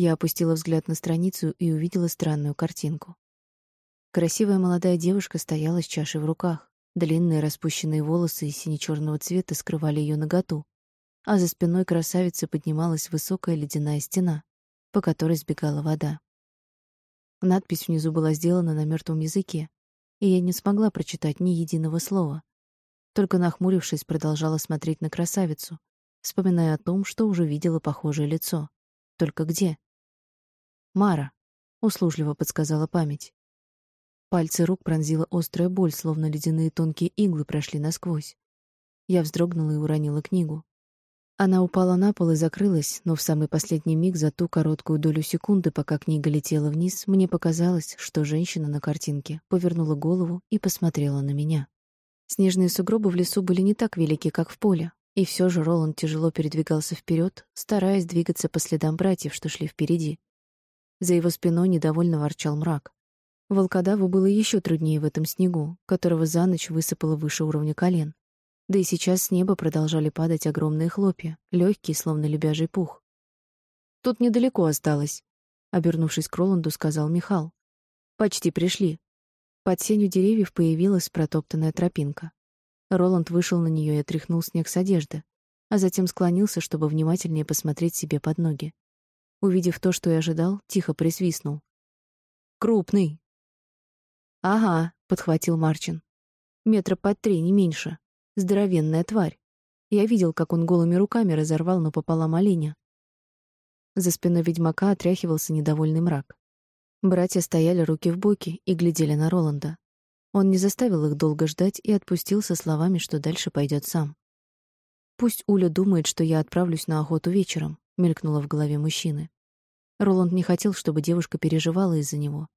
Я опустила взгляд на страницу и увидела странную картинку. Красивая молодая девушка стояла с чашей в руках. Длинные распущенные волосы сине-черного цвета скрывали ее наготу, а за спиной красавицы поднималась высокая ледяная стена, по которой сбегала вода. Надпись внизу была сделана на мертвом языке, и я не смогла прочитать ни единого слова. Только нахмурившись, продолжала смотреть на красавицу, вспоминая о том, что уже видела похожее лицо. Только где? «Мара», — услужливо подсказала память. Пальцы рук пронзила острая боль, словно ледяные тонкие иглы прошли насквозь. Я вздрогнула и уронила книгу. Она упала на пол и закрылась, но в самый последний миг за ту короткую долю секунды, пока книга летела вниз, мне показалось, что женщина на картинке повернула голову и посмотрела на меня. Снежные сугробы в лесу были не так велики, как в поле, и все же Роланд тяжело передвигался вперед, стараясь двигаться по следам братьев, что шли впереди. За его спиной недовольно ворчал мрак. Волкодаву было еще труднее в этом снегу, которого за ночь высыпало выше уровня колен. Да и сейчас с неба продолжали падать огромные хлопья, легкие, словно лебяжий пух. «Тут недалеко осталось», — обернувшись к Роланду, сказал Михал. «Почти пришли». Под сенью деревьев появилась протоптанная тропинка. Роланд вышел на нее и отряхнул снег с одежды, а затем склонился, чтобы внимательнее посмотреть себе под ноги. Увидев то, что я ожидал, тихо присвистнул. «Крупный!» «Ага», — подхватил Марчин. «Метра под три, не меньше. Здоровенная тварь. Я видел, как он голыми руками разорвал напополам оленя». За спиной ведьмака отряхивался недовольный мрак. Братья стояли руки в боки и глядели на Роланда. Он не заставил их долго ждать и отпустил со словами, что дальше пойдет сам. «Пусть Уля думает, что я отправлюсь на охоту вечером мелькнуло в голове мужчины. Роланд не хотел, чтобы девушка переживала из-за него.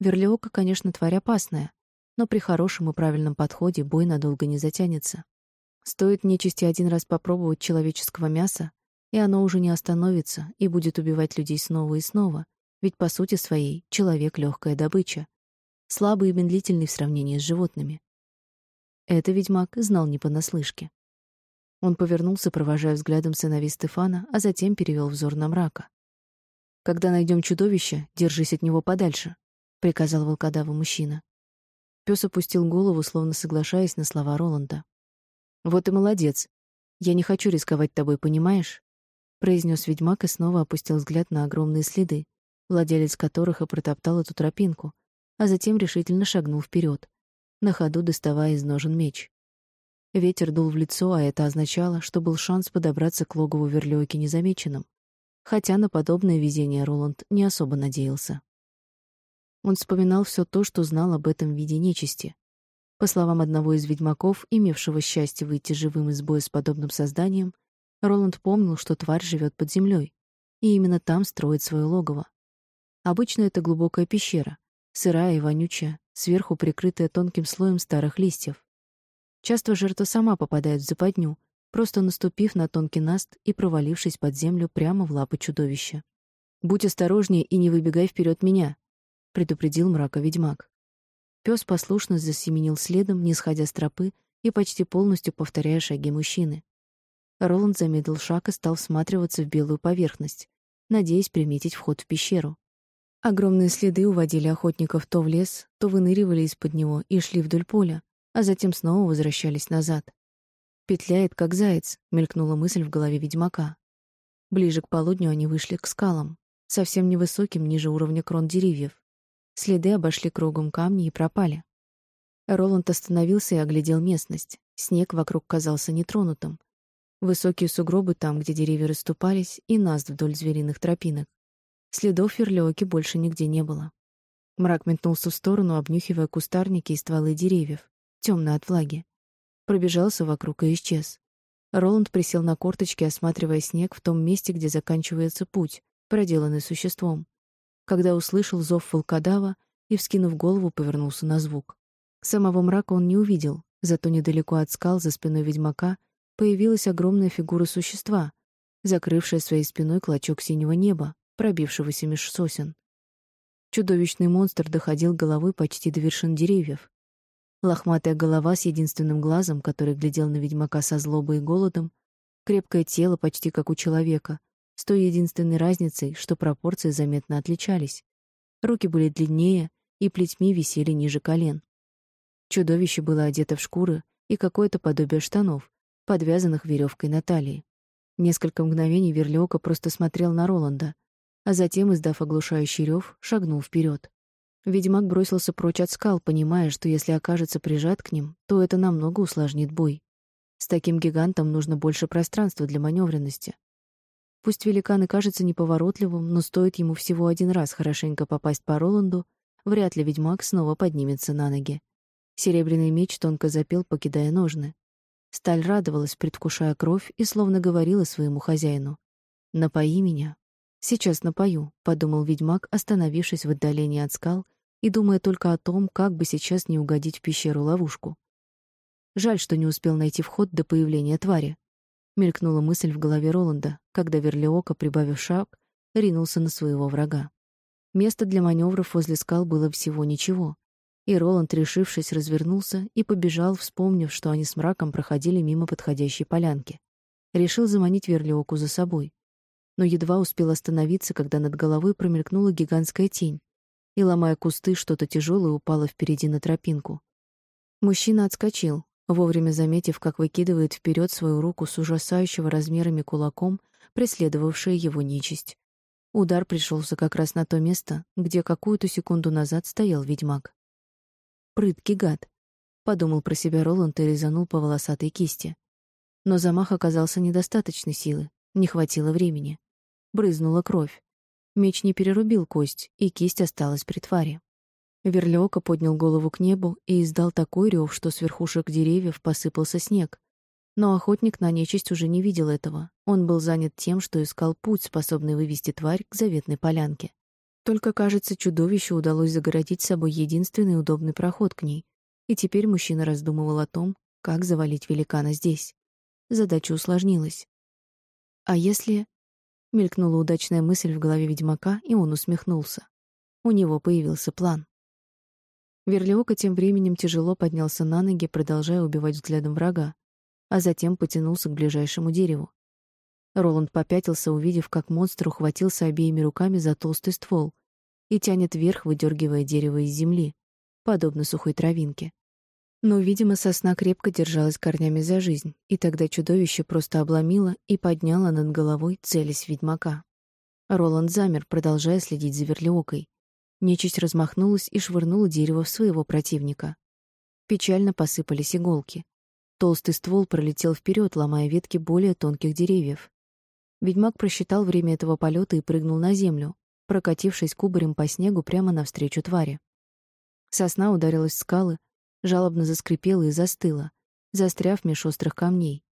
Верлиока, конечно, тварь опасная, но при хорошем и правильном подходе бой надолго не затянется. Стоит нечисти один раз попробовать человеческого мяса, и оно уже не остановится и будет убивать людей снова и снова, ведь по сути своей человек — легкая добыча, слабый и медлительный в сравнении с животными. Это ведьмак знал не понаслышке. Он повернулся, провожая взглядом сыновей Стефана, а затем перевел взор на мрака. «Когда найдем чудовище, держись от него подальше», — приказал волкодаву мужчина. Пес опустил голову, словно соглашаясь на слова Роланда. «Вот и молодец. Я не хочу рисковать тобой, понимаешь?» — произнес ведьмак и снова опустил взгляд на огромные следы, владелец которых и протоптал эту тропинку, а затем решительно шагнул вперед, на ходу доставая из ножен меч. Ветер дул в лицо, а это означало, что был шанс подобраться к логову верлёйки незамеченным. Хотя на подобное везение Роланд не особо надеялся. Он вспоминал все то, что знал об этом виде нечисти. По словам одного из ведьмаков, имевшего счастье выйти живым из боя с подобным созданием, Роланд помнил, что тварь живет под землей, и именно там строит свое логово. Обычно это глубокая пещера, сырая и вонючая, сверху прикрытая тонким слоем старых листьев. Часто жертва сама попадает в западню, просто наступив на тонкий наст и провалившись под землю прямо в лапы чудовища. «Будь осторожнее и не выбегай вперед меня», — предупредил мрака ведьмак. Пес послушно засеменил следом, не сходя с тропы и почти полностью повторяя шаги мужчины. Роланд замедлил шаг и стал всматриваться в белую поверхность, надеясь приметить вход в пещеру. Огромные следы уводили охотников то в лес, то выныривали из-под него и шли вдоль поля, а затем снова возвращались назад. «Петляет, как заяц», — мелькнула мысль в голове ведьмака. Ближе к полудню они вышли к скалам, совсем невысоким, ниже уровня крон деревьев. Следы обошли кругом камни и пропали. Роланд остановился и оглядел местность. Снег вокруг казался нетронутым. Высокие сугробы там, где деревья расступались, и наст вдоль звериных тропинок. Следов верлёки больше нигде не было. Мрак метнулся в сторону, обнюхивая кустарники и стволы деревьев темно от влаги. Пробежался вокруг и исчез. Роланд присел на корточки, осматривая снег в том месте, где заканчивается путь, проделанный существом. Когда услышал зов волкодава и, вскинув голову, повернулся на звук. Самого мрака он не увидел, зато недалеко от скал за спиной ведьмака появилась огромная фигура существа, закрывшая своей спиной клочок синего неба, пробившегося меж сосен. Чудовищный монстр доходил головой почти до вершин деревьев, Лохматая голова с единственным глазом, который глядел на ведьмака со злобой и голодом, крепкое тело, почти как у человека, с той единственной разницей, что пропорции заметно отличались. Руки были длиннее и плетьми висели ниже колен. Чудовище было одето в шкуры и какое-то подобие штанов, подвязанных веревкой на талии. Несколько мгновений Верлиока просто смотрел на Роланда, а затем, издав оглушающий рев, шагнул вперед. Ведьмак бросился прочь от скал, понимая, что если окажется прижат к ним, то это намного усложнит бой. С таким гигантом нужно больше пространства для маневренности. Пусть великан и кажется неповоротливым, но стоит ему всего один раз хорошенько попасть по Роланду, вряд ли ведьмак снова поднимется на ноги. Серебряный меч тонко запел, покидая ножны. Сталь радовалась, предвкушая кровь, и словно говорила своему хозяину. «Напои меня». «Сейчас напою», — подумал ведьмак, остановившись в отдалении от скал и думая только о том, как бы сейчас не угодить в пещеру-ловушку. Жаль, что не успел найти вход до появления твари. Мелькнула мысль в голове Роланда, когда Верлиока, прибавив шаг, ринулся на своего врага. Места для маневров возле скал было всего ничего. И Роланд, решившись, развернулся и побежал, вспомнив, что они с мраком проходили мимо подходящей полянки. Решил заманить Верлиоку за собой. Но едва успел остановиться, когда над головой промелькнула гигантская тень, и, ломая кусты, что-то тяжелое упало впереди на тропинку. Мужчина отскочил, вовремя заметив, как выкидывает вперед свою руку с ужасающего размерами кулаком, преследовавшая его нечисть. Удар пришелся как раз на то место, где какую-то секунду назад стоял ведьмак. «Прыткий гад», — подумал про себя Роланд и резанул по волосатой кисти. Но замах оказался недостаточной силы, не хватило времени. Брызнула кровь. Меч не перерубил кость, и кисть осталась при твари. Верлиока поднял голову к небу и издал такой рев, что с верхушек деревьев посыпался снег, но охотник на нечисть уже не видел этого. Он был занят тем, что искал путь, способный вывести тварь к заветной полянке. Только, кажется, чудовищу удалось загородить собой единственный удобный проход к ней. И теперь мужчина раздумывал о том, как завалить великана здесь. Задача усложнилась. А если... Мелькнула удачная мысль в голове ведьмака, и он усмехнулся. У него появился план. Верлиока тем временем тяжело поднялся на ноги, продолжая убивать взглядом врага а затем потянулся к ближайшему дереву. Роланд попятился, увидев, как монстр ухватился обеими руками за толстый ствол и тянет вверх, выдергивая дерево из земли, подобно сухой травинке. Но, видимо, сосна крепко держалась корнями за жизнь, и тогда чудовище просто обломило и подняло над головой, целясь ведьмака. Роланд замер, продолжая следить за верлиокой. Нечисть размахнулась и швырнула дерево в своего противника. Печально посыпались иголки. Толстый ствол пролетел вперед, ломая ветки более тонких деревьев. Ведьмак просчитал время этого полета и прыгнул на землю, прокатившись кубарем по снегу прямо навстречу твари. Сосна ударилась в скалы, жалобно заскрипела и застыла, застряв меж острых камней.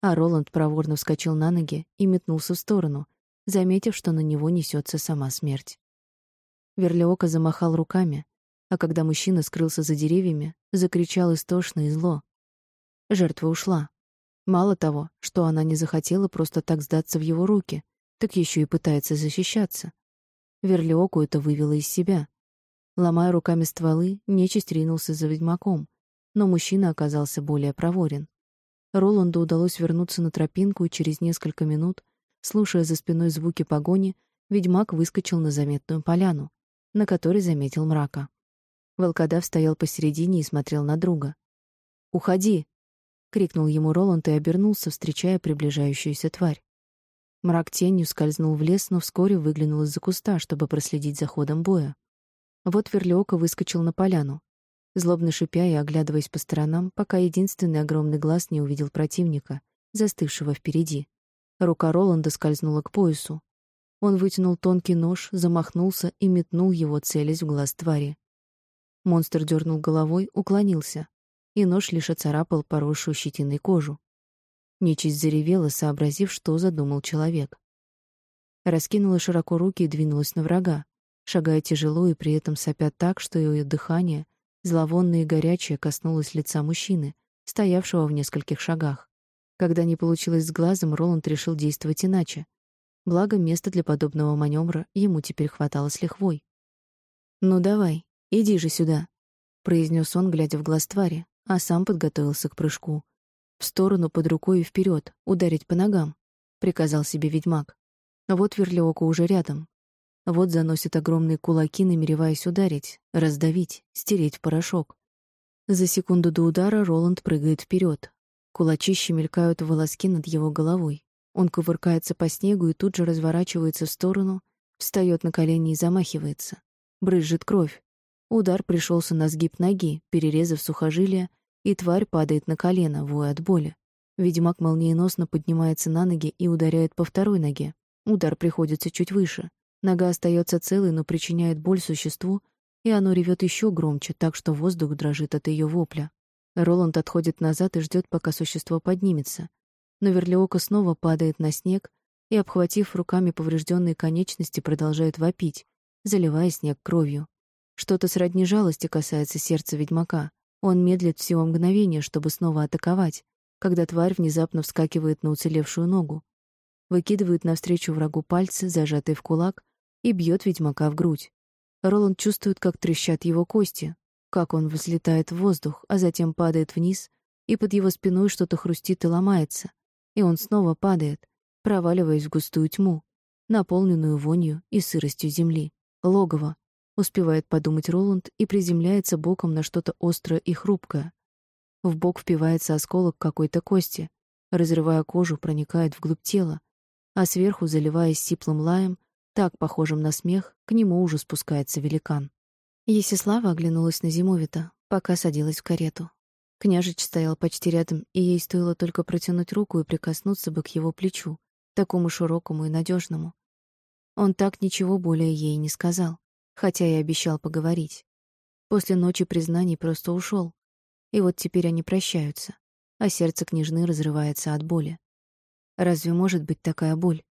А Роланд проворно вскочил на ноги и метнулся в сторону, заметив, что на него несется сама смерть. Верлиока замахал руками, а когда мужчина скрылся за деревьями, закричал истошно и зло. Жертва ушла. Мало того, что она не захотела просто так сдаться в его руки, так еще и пытается защищаться. Верлиоку это вывело из себя. Ломая руками стволы, нечисть ринулся за ведьмаком, но мужчина оказался более проворен. Роланду удалось вернуться на тропинку, и через несколько минут, слушая за спиной звуки погони, ведьмак выскочил на заметную поляну, на которой заметил мрака. Волкодав стоял посередине и смотрел на друга. «Уходи!» крикнул ему Роланд и обернулся, встречая приближающуюся тварь. Мрак тенью скользнул в лес, но вскоре выглянул из-за куста, чтобы проследить за ходом боя. Вот Верлиока выскочил на поляну, злобно шипя и оглядываясь по сторонам, пока единственный огромный глаз не увидел противника, застывшего впереди. Рука Роланда скользнула к поясу. Он вытянул тонкий нож, замахнулся и метнул его, целясь в глаз твари. Монстр дернул головой, уклонился, и нож лишь оцарапал поросшую щетиной кожу. Нечисть заревела, сообразив, что задумал человек. Раскинула широко руки и двинулась на врага, шагая тяжело и при этом сопя так, что ее дыхание, зловонное и горячее, коснулось лица мужчины, стоявшего в нескольких шагах. Когда не получилось с глазом, Роланд решил действовать иначе. Благо, места для подобного маневра ему теперь хватало с лихвой. «Ну давай, иди же сюда», — произнес он, глядя в глаз твари, а сам подготовился к прыжку. В сторону под рукой и вперед, ударить по ногам, приказал себе ведьмак. Вот Верлиока уже рядом. Вот заносит огромные кулаки, намереваясь ударить, раздавить, стереть в порошок. За секунду до удара Роланд прыгает вперед. Кулачища мелькают волоски над его головой. Он кувыркается по снегу и тут же разворачивается в сторону, встает на колени и замахивается. Брызжет кровь. Удар пришелся на сгиб ноги, перерезав сухожилие, и тварь падает на колено, воя от боли. Ведьмак молниеносно поднимается на ноги и ударяет по второй ноге. Удар приходится чуть выше. Нога остается целой, но причиняет боль существу, и оно ревет еще громче, так что воздух дрожит от ее вопля. Роланд отходит назад и ждет, пока существо поднимется. Но Верлиока снова падает на снег и, обхватив руками поврежденные конечности, продолжает вопить, заливая снег кровью. Что-то сродни жалости касается сердца ведьмака. Он медлит всего мгновение, чтобы снова атаковать, когда тварь внезапно вскакивает на уцелевшую ногу, выкидывает навстречу врагу пальцы, зажатые в кулак, и бьет ведьмака в грудь. Роланд чувствует, как трещат его кости, как он взлетает в воздух, а затем падает вниз, и под его спиной что-то хрустит и ломается, и он снова падает, проваливаясь в густую тьму, наполненную вонью и сыростью земли. Логово, успевает подумать Роланд и приземляется боком на что-то острое и хрупкое. В бок впивается осколок какой-то кости, разрывая кожу, проникает вглубь тела, а сверху, заливаясь сиплым лаем, так похожим на смех, к нему уже спускается великан. Есислава оглянулась на Зимовита, пока садилась в карету. Княжич стоял почти рядом, и ей стоило только протянуть руку и прикоснуться бы к его плечу, такому широкому и надежному. Он так ничего более ей не сказал, хотя и обещал поговорить. После ночи признаний просто ушел, и вот теперь они прощаются, а сердце княжны разрывается от боли. Разве может быть такая боль?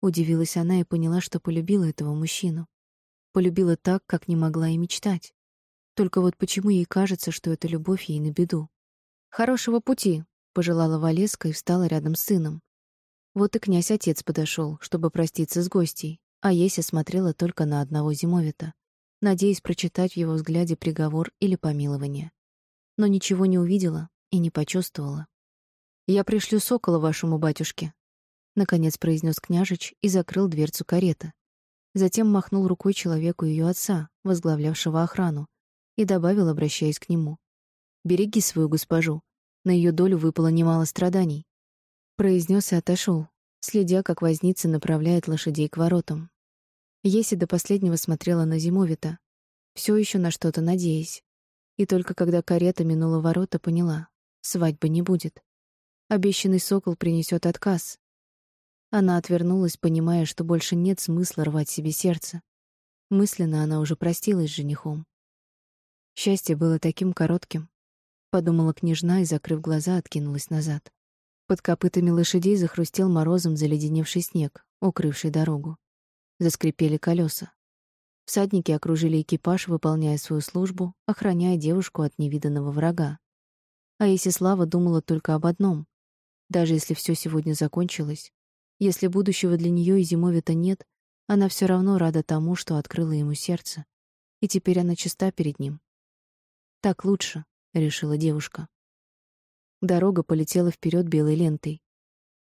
Удивилась она и поняла, что полюбила этого мужчину. Полюбила так, как не могла и мечтать. Только вот почему ей кажется, что эта любовь ей на беду? «Хорошего пути», — пожелала Валеска и встала рядом с сыном. Вот и князь-отец подошел, чтобы проститься с гостей, а Еся смотрела только на одного зимовита, надеясь прочитать в его взгляде приговор или помилование. Но ничего не увидела и не почувствовала. «Я пришлю сокола вашему батюшке», наконец произнес княжич и закрыл дверцу кареты. Затем махнул рукой человеку ее отца, возглавлявшего охрану, и добавил, обращаясь к нему: "Береги свою госпожу. На ее долю выпало немало страданий". Произнес и отошел, следя, как возница направляет лошадей к воротам. Еси до последнего смотрела на Зимовита, все еще на что-то надеясь. И только когда карета минула ворота, поняла: свадьбы не будет. Обещанный сокол принесет отказ, она отвернулась, понимая, что больше нет смысла рвать себе сердце. Мысленно она уже простилась с женихом. Счастье было таким коротким, подумала княжна и, закрыв глаза, откинулась назад. Под копытами лошадей захрустел морозом заледеневший снег, укрывший дорогу. Заскрипели колеса. Всадники окружили экипаж, выполняя свою службу, охраняя девушку от невиданного врага. А Есислава думала только об одном: даже если все сегодня закончилось, если будущего для нее и Зимовита нет, она все равно рада тому, что открыла ему сердце. И теперь она чиста перед ним. Так лучше, решила девушка. Дорога полетела вперед белой лентой.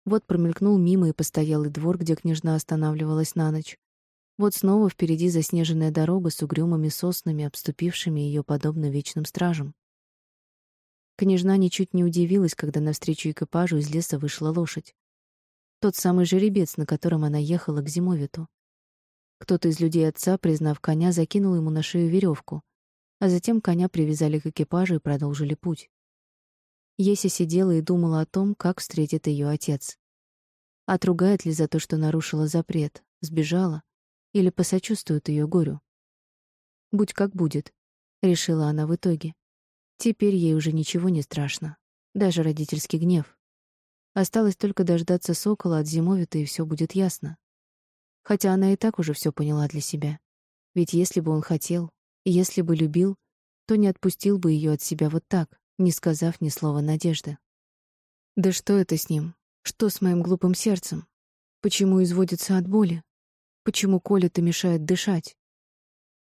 Вот промелькнул мимо и постоялый двор, где княжна останавливалась на ночь. Вот снова впереди заснеженная дорога с угрюмыми соснами, обступившими ее подобно вечным стражам. Княжна ничуть не удивилась, когда навстречу экипажу из леса вышла лошадь. Тот самый жеребец, на котором она ехала к зимовиту. Кто-то из людей отца, признав коня, закинул ему на шею веревку, а затем коня привязали к экипажу и продолжили путь. Еся сидела и думала о том, как встретит ее отец. Отругает ли за то, что нарушила запрет, сбежала, или посочувствует ее горю. Будь как будет, решила она в итоге. Теперь ей уже ничего не страшно, даже родительский гнев. Осталось только дождаться сокола от зимовита, и все будет ясно. Хотя она и так уже все поняла для себя. Ведь если бы он хотел, если бы любил, то не отпустил бы ее от себя вот так, не сказав ни слова надежды. Да что это с ним? Что с моим глупым сердцем? Почему изводится от боли? Почему колет и мешает дышать?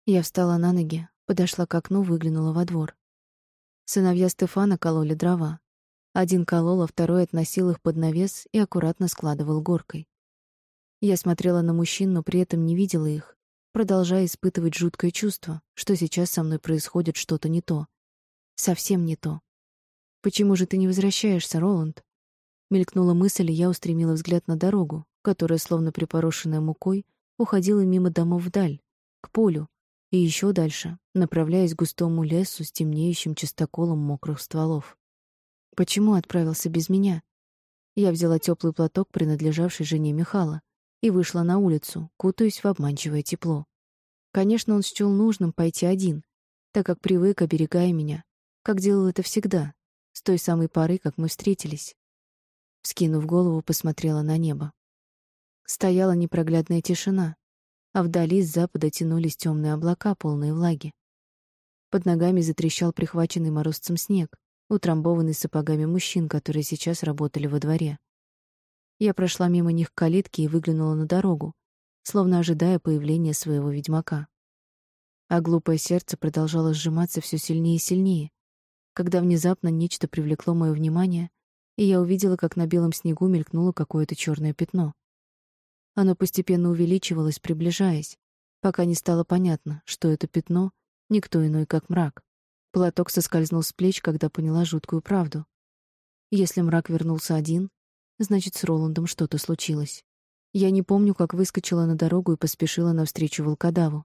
Я встала на ноги, подошла к окну, выглянула во двор. Сыновья Стефана кололи дрова. Один колол, а второй относил их под навес и аккуратно складывал горкой. Я смотрела на мужчин, но при этом не видела их, продолжая испытывать жуткое чувство, что сейчас со мной происходит что-то не то. Совсем не то. «Почему же ты не возвращаешься, Роланд?» Мелькнула мысль, и я устремила взгляд на дорогу, которая, словно припорошенная мукой, уходила мимо домов вдаль, к полю, и еще дальше, направляясь к густому лесу с темнеющим чистоколом мокрых стволов. Почему отправился без меня? Я взяла теплый платок, принадлежавший жене Михала, и вышла на улицу, кутаясь в обманчивое тепло. Конечно, он счел нужным пойти один, так как привык, оберегая меня, как делал это всегда, с той самой поры, как мы встретились. Скинув голову, посмотрела на небо. Стояла непроглядная тишина, а вдали с запада тянулись темные облака, полные влаги. Под ногами затрещал прихваченный морозцем снег, утрамбованный сапогами мужчин, которые сейчас работали во дворе. Я прошла мимо них к калитке и выглянула на дорогу, словно ожидая появления своего ведьмака. А глупое сердце продолжало сжиматься все сильнее и сильнее, когда внезапно нечто привлекло мое внимание, и я увидела, как на белом снегу мелькнуло какое-то черное пятно. Оно постепенно увеличивалось, приближаясь, пока не стало понятно, что это пятно — никто иной, как мрак. Платок соскользнул с плеч, когда поняла жуткую правду. Если мрак вернулся один, значит, с Роландом что-то случилось. Я не помню, как выскочила на дорогу и поспешила навстречу волкодаву.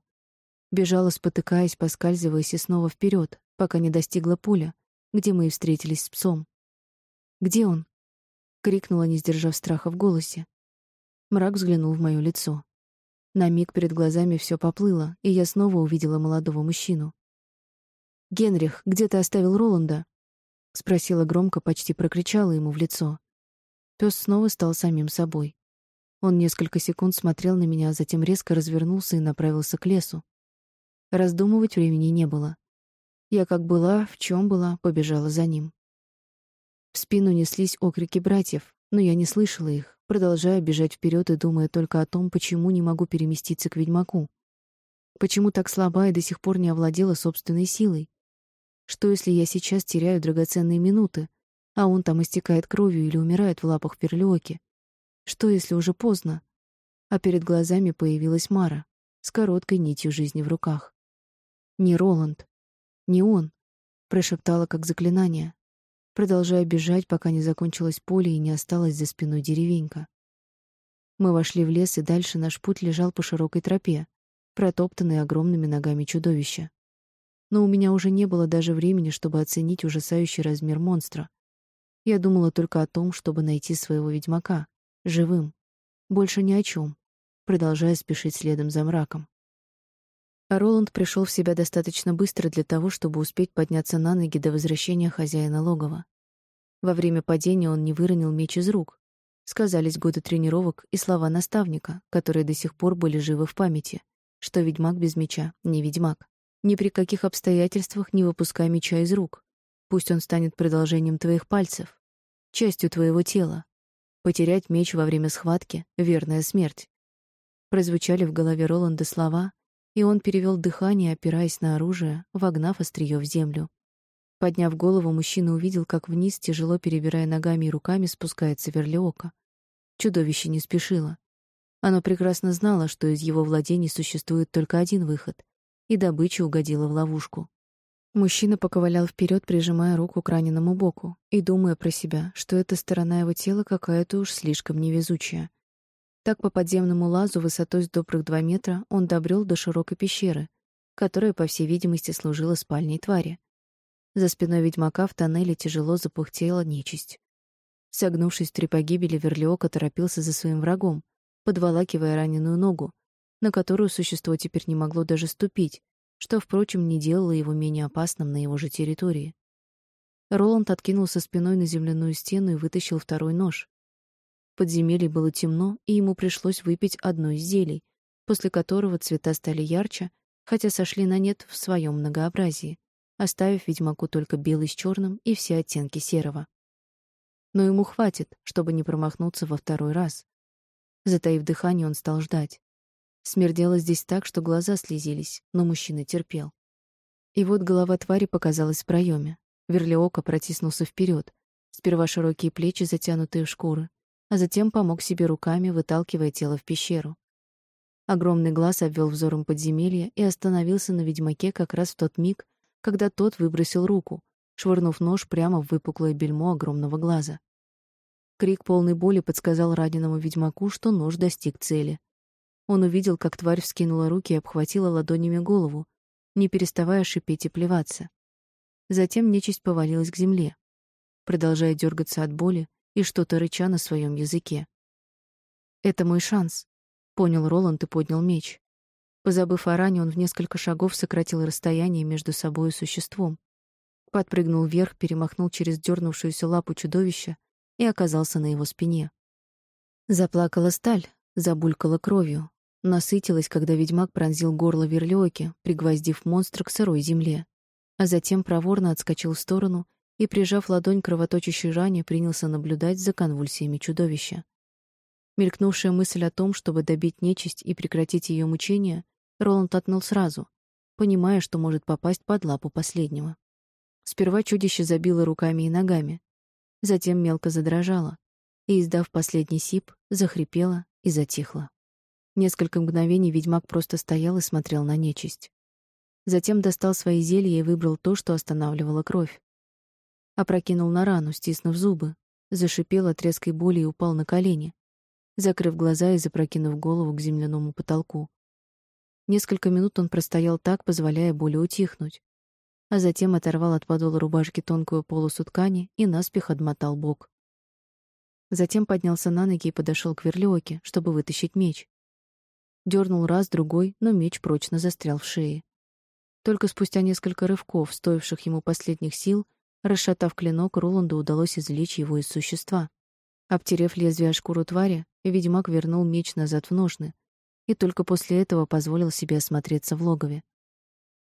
Бежала, спотыкаясь, поскальзываясь и снова вперед, пока не достигла поля, где мы и встретились с псом. «Где он?» — крикнула, не сдержав страха в голосе. Мрак взглянул в моё лицо. На миг перед глазами всё поплыло, и я снова увидела молодого мужчину. «Генрих, где ты оставил Роланда?» — спросила громко, почти прокричала ему в лицо. Пёс снова стал самим собой. Он несколько секунд смотрел на меня, а затем резко развернулся и направился к лесу. Раздумывать времени не было. Я как была, в чём была, побежала за ним. В спину неслись окрики братьев, но я не слышала их, продолжая бежать вперед и думая только о том, почему не могу переместиться к ведьмаку. Почему так слаба и до сих пор не овладела собственной силой? Что, если я сейчас теряю драгоценные минуты, а он там истекает кровью или умирает в лапах Перлёки? Что, если уже поздно? А перед глазами появилась Мара с короткой нитью жизни в руках. Не Роланд, не он, прошептала как заклинание, продолжая бежать, пока не закончилось поле и не осталась за спиной деревенька. Мы вошли в лес, и дальше наш путь лежал по широкой тропе, протоптанной огромными ногами чудовища. Но у меня уже не было даже времени, чтобы оценить ужасающий размер монстра. Я думала только о том, чтобы найти своего ведьмака, живым. Больше ни о чем, продолжая спешить следом за мраком. А Роланд пришел в себя достаточно быстро для того, чтобы успеть подняться на ноги до возвращения хозяина логова. Во время падения он не выронил меч из рук. Сказались годы тренировок и слова наставника, которые до сих пор были живы в памяти, что ведьмак без меча не ведьмак. Ни при каких обстоятельствах не выпускай меча из рук. Пусть он станет продолжением твоих пальцев, частью твоего тела. Потерять меч во время схватки — верная смерть. Прозвучали в голове Роланда слова, и он перевел дыхание, опираясь на оружие, вогнав острие в землю. Подняв голову, мужчина увидел, как вниз, тяжело перебирая ногами и руками, спускается верлиока. Чудовище не спешило. Оно прекрасно знало, что из его владений существует только один выход, и добыча угодила в ловушку. Мужчина поковылял вперед, прижимая руку к раненому боку и думая про себя, что эта сторона его тела какая-то уж слишком невезучая. Так по подземному лазу высотой с добрых два метра он добрел до широкой пещеры, которая, по всей видимости, служила спальней твари. За спиной ведьмака в тоннеле тяжело запухтела нечисть. Согнувшись в три погибели, Верлиока торопился за своим врагом, подволакивая раненую ногу, на которую существо теперь не могло даже ступить, что, впрочем, не делало его менее опасным на его же территории. Роланд откинулся спиной на земляную стену и вытащил второй нож, подземелье было темно, и ему пришлось выпить одно из зелий, после которого цвета стали ярче, хотя сошли на нет в своем многообразии, оставив ведьмаку только белый с черным и все оттенки серого. Но ему хватит, чтобы не промахнуться во второй раз. Затаив дыхание, он стал ждать. Смердело здесь так, что глаза слезились, но мужчина терпел. И вот голова твари показалась в проеме. Верлиока протиснулся вперед. Сперва широкие плечи, затянутые в шкуры, а затем помог себе руками, выталкивая тело в пещеру. Огромный глаз обвел взором подземелье и остановился на ведьмаке как раз в тот миг, когда тот выбросил руку, швырнув нож прямо в выпуклое бельмо огромного глаза. Крик полной боли подсказал раненому ведьмаку, что нож достиг цели. Он увидел, как тварь вскинула руки и обхватила ладонями голову, не переставая шипеть и плеваться. Затем нечисть повалилась к земле, продолжая дергаться от боли и что-то рыча на своем языке. «Это мой шанс», — понял Роланд и поднял меч. Позабыв о ране, он в несколько шагов сократил расстояние между собой и существом. Подпрыгнул вверх, перемахнул через дернувшуюся лапу чудовища и оказался на его спине. Заплакала сталь, забулькала кровью, насытилась, когда ведьмак пронзил горло верлёки, пригвоздив монстра к сырой земле, а затем проворно отскочил в сторону и, прижав ладонь к кровоточащей ране, принялся наблюдать за конвульсиями чудовища. Мелькнувшая мысль о том, чтобы добить нечисть и прекратить ее мучения, Роланд отмел сразу, понимая, что может попасть под лапу последнего. Сперва чудище забило руками и ногами, затем мелко задрожало и, издав последний сип, захрипело и затихло. Несколько мгновений ведьмак просто стоял и смотрел на нечисть. Затем достал свои зелья и выбрал то, что останавливало кровь. Опрокинул на рану, стиснув зубы, зашипел от резкой боли и упал на колени, закрыв глаза и запрокинув голову к земляному потолку. Несколько минут он простоял так, позволяя боли утихнуть, а затем оторвал от подола рубашки тонкую полосу ткани и наспех отмотал бок. Затем поднялся на ноги и подошел к верлёке, чтобы вытащить меч. Дёрнул раз, другой, но меч прочно застрял в шее. Только спустя несколько рывков, стоивших ему последних сил, расшатав клинок, Роланду удалось извлечь его из существа. Обтерев лезвие шкуру твари, ведьмак вернул меч назад в ножны и только после этого позволил себе осмотреться в логове.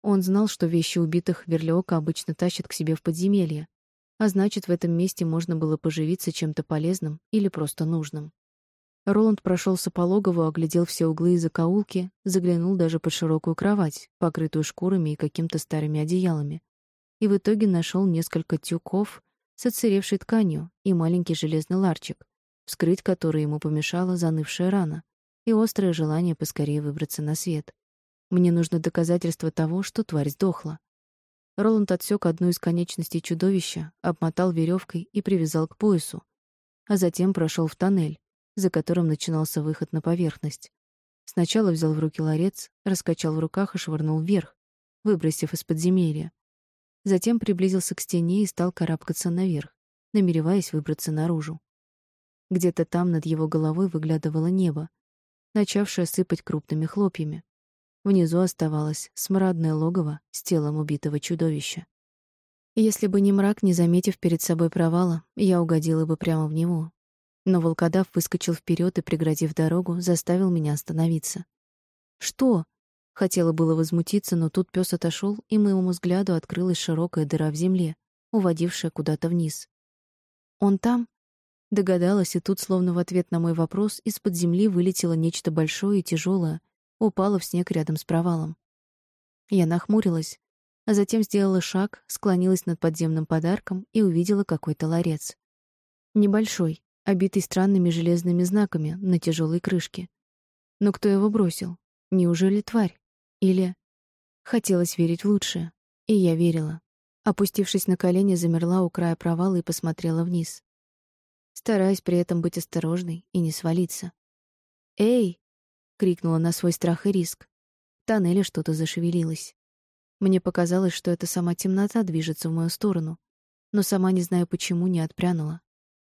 Он знал, что вещи убитых Верлиока обычно тащат к себе в подземелье, а значит, в этом месте можно было поживиться чем-то полезным или просто нужным. Роланд прошелся по логову, оглядел все углы и закоулки, заглянул даже под широкую кровать, покрытую шкурами и какими-то старыми одеялами, и в итоге нашел несколько тюков с отсыревшей тканью и маленький железный ларчик, вскрыть который ему помешала занывшая рана и острое желание поскорее выбраться на свет. Мне нужно доказательство того, что тварь сдохла. Роланд отсек одну из конечностей чудовища, обмотал веревкой и привязал к поясу, а затем прошел в тоннель, за которым начинался выход на поверхность. Сначала взял в руки ларец, раскачал в руках и швырнул вверх, выбросив из подземелья. Затем приблизился к стене и стал карабкаться наверх, намереваясь выбраться наружу. Где-то там над его головой выглядывало небо, начавшее сыпать крупными хлопьями. Внизу оставалось смрадное логово с телом убитого чудовища. Если бы не мрак, не заметив перед собой провала, я угодила бы прямо в него. Но волкодав выскочил вперед и, преградив дорогу, заставил меня остановиться. «Что?» Хотела было возмутиться, но тут пес отошел, и моему взгляду открылась широкая дыра в земле, уводившая куда-то вниз. «Он там?» Догадалась, и тут, словно в ответ на мой вопрос, из-под земли вылетело нечто большое и тяжелое, упала в снег рядом с провалом. Я нахмурилась, а затем сделала шаг, склонилась над подземным подарком и увидела какой-то ларец. Небольшой, обитый странными железными знаками на тяжелой крышке. Но кто его бросил? Неужели тварь? Или... Хотелось верить в лучшее, и я верила. Опустившись на колени, замерла у края провала и посмотрела вниз, стараясь при этом быть осторожной и не свалиться. «Эй!» крикнула на свой страх и риск. В тоннеле что-то зашевелилось. Мне показалось, что это сама темнота движется в мою сторону, но сама не знаю почему не отпрянула.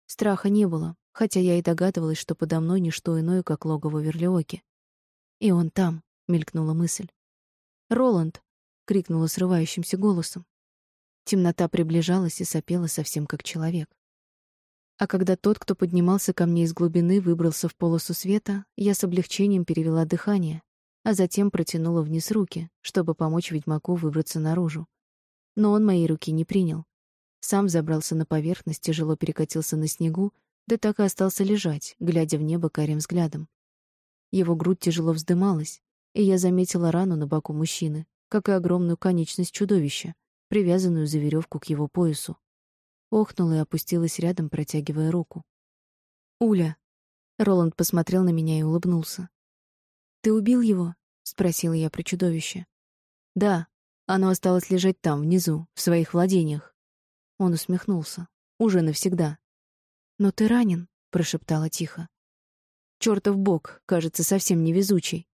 Страха не было, хотя я и догадывалась, что подо мной не что иное, как логово Верлиоки. И он там, мелькнула мысль. Роланд крикнула срывающимся голосом. Темнота приближалась и сопела совсем как человек. А когда тот, кто поднимался ко мне из глубины, выбрался в полосу света, я с облегчением перевела дыхание, а затем протянула вниз руки, чтобы помочь ведьмаку выбраться наружу. Но он моей руки не принял. Сам забрался на поверхность, тяжело перекатился на снегу, да так и остался лежать, глядя в небо карим взглядом. Его грудь тяжело вздымалась, и я заметила рану на боку мужчины, как и огромную конечность чудовища, привязанную за веревку к его поясу охнула и опустилась рядом, протягивая руку. «Уля». Роланд посмотрел на меня и улыбнулся. «Ты убил его?» — спросила я про чудовище. «Да, оно осталось лежать там, внизу, в своих владениях». Он усмехнулся. «Уже навсегда». «Но ты ранен», — прошептала тихо. «Чёртов бог, кажется, совсем невезучий».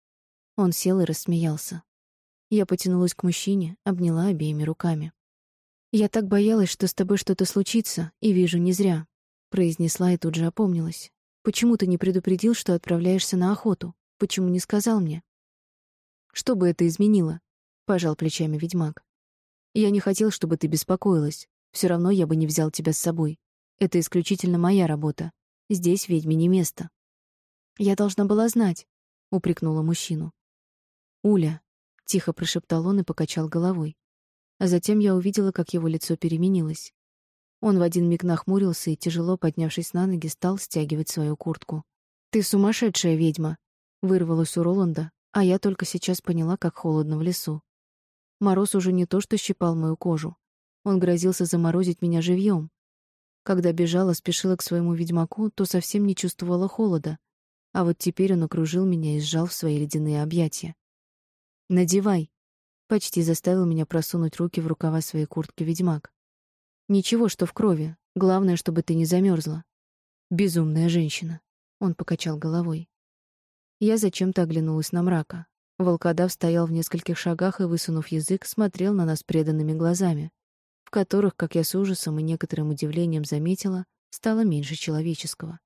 Он сел и рассмеялся. Я потянулась к мужчине, обняла обеими руками. «Я так боялась, что с тобой что-то случится, и вижу, не зря произнесла и тут же опомнилась. Почему ты не предупредил, что отправляешься на охоту? Почему не сказал мне? Что бы это изменило? пожал плечами ведьмак. Я не хотел, чтобы ты беспокоилась. Все равно я бы не взял тебя с собой. Это исключительно моя работа. Здесь ведьме не место. Я должна была знать, упрекнула мужчину. Уля, тихо прошептал он и покачал головой. А затем я увидела, как его лицо переменилось. Он в один миг нахмурился и, тяжело поднявшись на ноги, стал стягивать свою куртку. «Ты сумасшедшая ведьма!» — вырвалось у Роланда, а я только сейчас поняла, как холодно в лесу. Мороз уже не то что щипал мою кожу. Он грозился заморозить меня живьем. Когда бежала, спешила к своему ведьмаку, то совсем не чувствовала холода. А вот теперь он окружил меня и сжал в свои ледяные объятия. «Надевай!» — почти заставил меня просунуть руки в рукава своей куртки ведьмак. Ничего, что в крови. Главное, чтобы ты не замерзла. Безумная женщина. Он покачал головой. Я зачем-то оглянулась на мрака. Волкодав стоял в нескольких шагах и, высунув язык, смотрел на нас преданными глазами, которых, как я с ужасом и некоторым удивлением заметила, стало меньше человеческого.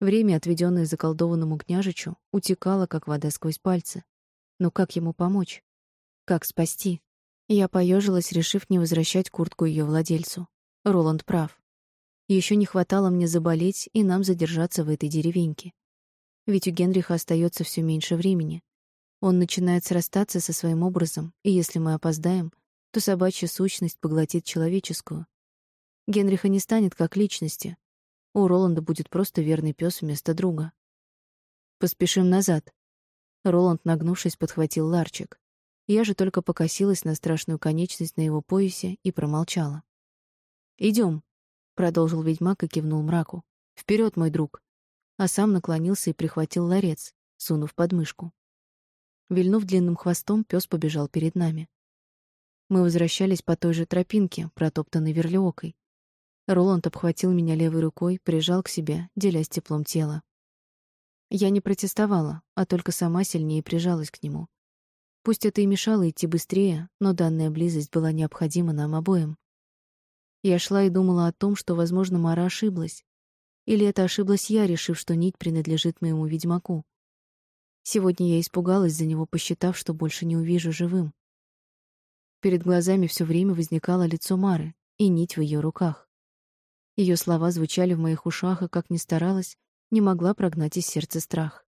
Время, отведенное заколдованному княжичу, утекало, как вода сквозь пальцы. Но как ему помочь? Как спасти? Я поежилась, решив не возвращать куртку ее владельцу. Роланд прав. Еще не хватало мне заболеть и нам задержаться в этой деревеньке. Ведь у Генриха остается все меньше времени. Он начинает срастаться со своим образом, и если мы опоздаем, то собачья сущность поглотит человеческую. Генриха не станет как личности. У Роланда будет просто верный пес вместо друга. Поспешим назад. Роланд, нагнувшись, подхватил ларчик. Я же только покосилась на страшную конечность на его поясе и промолчала. Идем, продолжил ведьмак и кивнул мраку. Вперед, мой друг. А сам наклонился и прихватил ларец, сунув под мышку. Вильнув длинным хвостом, пес побежал перед нами. Мы возвращались по той же тропинке, протоптанной верлиокой. Роланд обхватил меня левой рукой, прижал к себе, делясь теплом тела. Я не протестовала, а только сама сильнее прижалась к нему. Пусть это и мешало идти быстрее, но данная близость была необходима нам обоим. Я шла и думала о том, что, возможно, Мара ошиблась. Или это ошиблась я, решив, что нить принадлежит моему ведьмаку. Сегодня я испугалась за него, посчитав, что больше не увижу живым. Перед глазами все время возникало лицо Мары и нить в ее руках. Ее слова звучали в моих ушах, и, как ни старалась, не могла прогнать из сердца страх.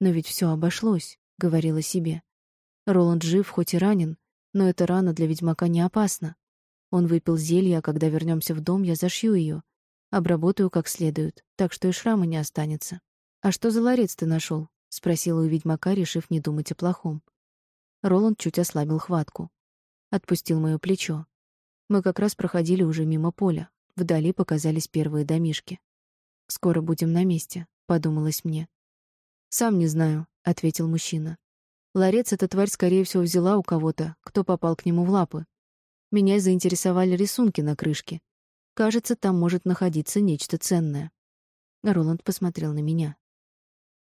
«Но ведь все обошлось», — говорила себе. Роланд жив, хоть и ранен, но эта рана для ведьмака не опасна. Он выпил зелье, а когда вернемся в дом, я зашью ее, обработаю как следует, так что и шрама не останется. А что за ларец ты нашел? спросила у ведьмака, решив не думать о плохом. Роланд чуть ослабил хватку, отпустил моё плечо. Мы как раз проходили уже мимо поля. Вдали показались первые домишки. Скоро будем на месте, подумалось мне. Сам не знаю, ответил мужчина. Ларец эта тварь, скорее всего, взяла у кого-то, кто попал к нему в лапы. Меня заинтересовали рисунки на крышке. Кажется, там может находиться нечто ценное. Роланд посмотрел на меня.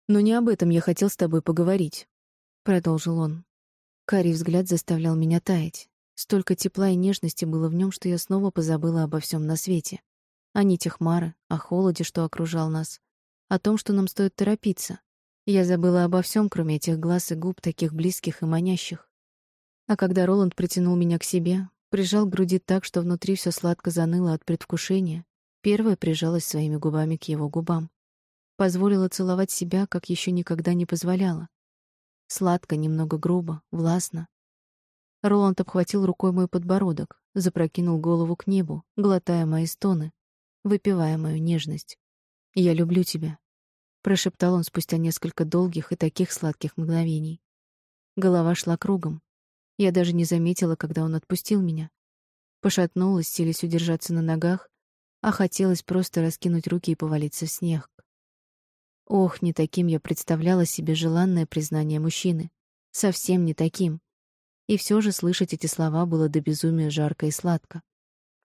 «Но не об этом я хотел с тобой поговорить», — продолжил он. Карий взгляд заставлял меня таять. Столько тепла и нежности было в нем, что я снова позабыла обо всем на свете. О нитях Мары, о холоде, что окружал нас, о том, что нам стоит торопиться. Я забыла обо всем, кроме этих глаз и губ, таких близких и манящих. А когда Роланд притянул меня к себе, прижал к груди так, что внутри все сладко заныло от предвкушения, первая прижалась своими губами к его губам. Позволила целовать себя, как еще никогда не позволяла. Сладко, немного грубо, властно. Роланд обхватил рукой мой подбородок, запрокинул голову к небу, глотая мои стоны, выпивая мою нежность. «Я люблю тебя», прошептал он спустя несколько долгих и таких сладких мгновений. Голова шла кругом. Я даже не заметила, когда он отпустил меня. Пошатнулась, силясь удержаться на ногах, а хотелось просто раскинуть руки и повалиться в снег. Ох, не таким я представляла себе желанное признание мужчины. Совсем не таким. И все же слышать эти слова было до безумия жарко и сладко.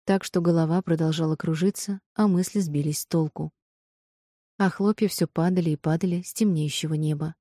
Так что голова продолжала кружиться, а мысли сбились с толку. А хлопья все падали и падали с темнеющего неба.